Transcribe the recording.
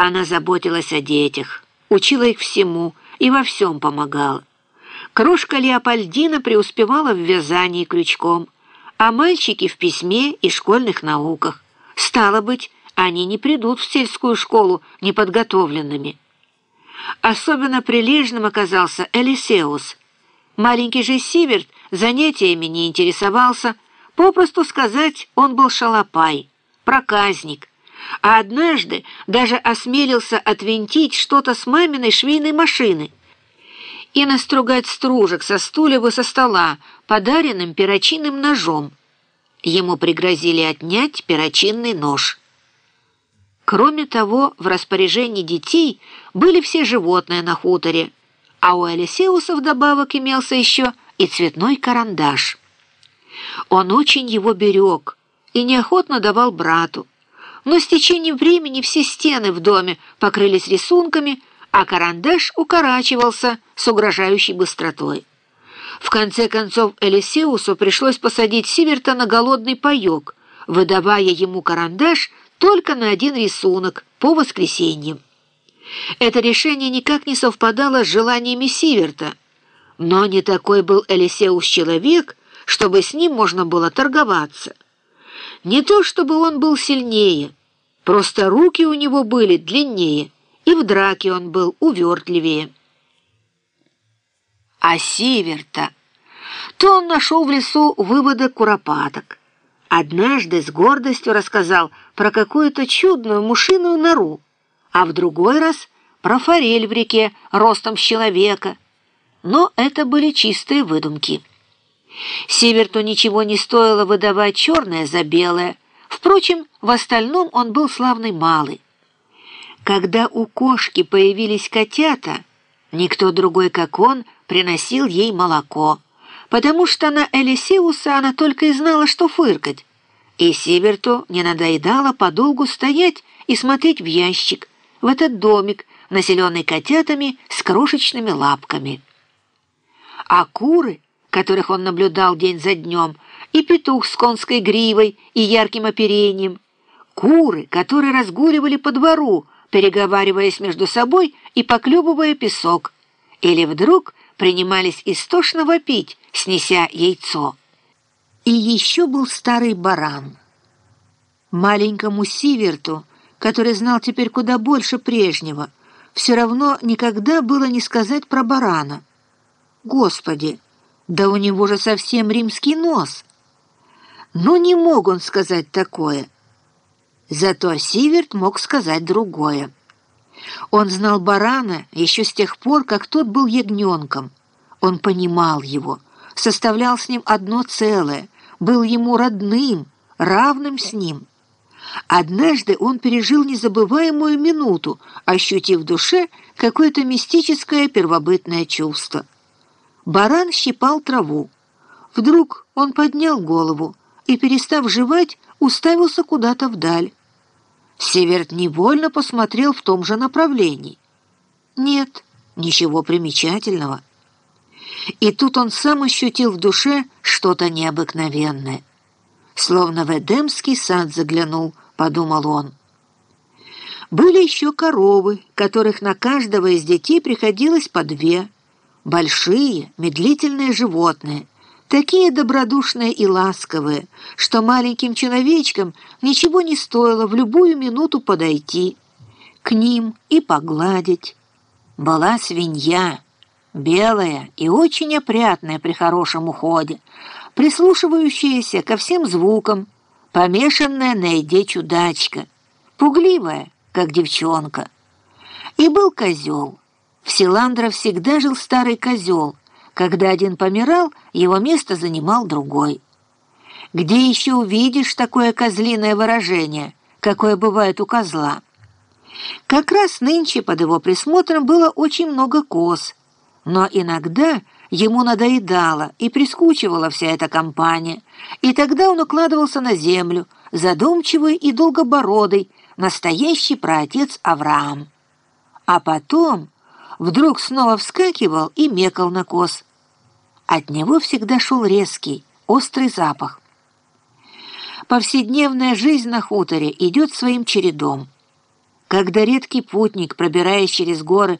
Она заботилась о детях, учила их всему и во всем помогала. Крошка Леопольдина преуспевала в вязании крючком, а мальчики в письме и школьных науках. Стало быть, они не придут в сельскую школу неподготовленными. Особенно прилежным оказался Элисеус. Маленький же Сиверт занятиями не интересовался, попросту сказать, он был шалопай, проказник, а однажды даже осмелился отвинтить что-то с маминой швейной машины и настругать стружек со стульев и со стола подаренным перочинным ножом. Ему пригрозили отнять перочинный нож. Кроме того, в распоряжении детей были все животные на хуторе, а у Элисеуса вдобавок имелся еще и цветной карандаш. Он очень его берег и неохотно давал брату, но с течением времени все стены в доме покрылись рисунками, а карандаш укорачивался с угрожающей быстротой. В конце концов Элисеусу пришлось посадить Сиверта на голодный паёк, выдавая ему карандаш только на один рисунок по воскресеньям. Это решение никак не совпадало с желаниями Сиверта, но не такой был Элисеус человек, чтобы с ним можно было торговаться. Не то чтобы он был сильнее, просто руки у него были длиннее, и в драке он был увертливее. А Сиверта... То он нашел в лесу выводок куропаток. Однажды с гордостью рассказал про какую-то чудную мушиную нору, а в другой раз про форель в реке ростом с человека. Но это были чистые выдумки. Сиверту ничего не стоило выдавать черное за белое. Впрочем, в остальном он был славный малый. Когда у кошки появились котята, никто другой, как он, приносил ей молоко потому что на Элисеуса она только и знала, что фыркать. И Сиберту не надоедало подолгу стоять и смотреть в ящик, в этот домик, населенный котятами с крошечными лапками. А куры, которых он наблюдал день за днем, и петух с конской гривой и ярким оперением, куры, которые разгуливали по двору, переговариваясь между собой и поклюбывая песок, или вдруг принимались истошно вопить, снеся яйцо. И еще был старый баран. Маленькому Сиверту, который знал теперь куда больше прежнего, все равно никогда было не сказать про барана. Господи, да у него же совсем римский нос. Но не мог он сказать такое. Зато Сиверт мог сказать другое. Он знал барана еще с тех пор, как тот был ягненком. Он понимал его, составлял с ним одно целое, был ему родным, равным с ним. Однажды он пережил незабываемую минуту, ощутив в душе какое-то мистическое первобытное чувство. Баран щипал траву. Вдруг он поднял голову и, перестав жевать, уставился куда-то вдаль. Северт невольно посмотрел в том же направлении. Нет, ничего примечательного. И тут он сам ощутил в душе что-то необыкновенное. Словно в Эдемский сад заглянул, подумал он. Были еще коровы, которых на каждого из детей приходилось по две. Большие, медлительные животные, такие добродушные и ласковые, что маленьким человечкам ничего не стоило в любую минуту подойти к ним и погладить. Была свинья, белая и очень опрятная при хорошем уходе, прислушивающаяся ко всем звукам, помешанная на еде чудачка, пугливая, как девчонка. И был козел. В Силандро всегда жил старый козел. Когда один помирал, его место занимал другой. Где еще увидишь такое козлиное выражение, какое бывает у козла? Как раз нынче под его присмотром было очень много коз, но иногда ему надоедала и прискучивала вся эта компания, и тогда он укладывался на землю, задумчивый и долгобородый, настоящий праотец Авраам. А потом вдруг снова вскакивал и мекал на коз. От него всегда шел резкий, острый запах. Повседневная жизнь на хуторе идет своим чередом. когда редкий путник, пробираясь через горы,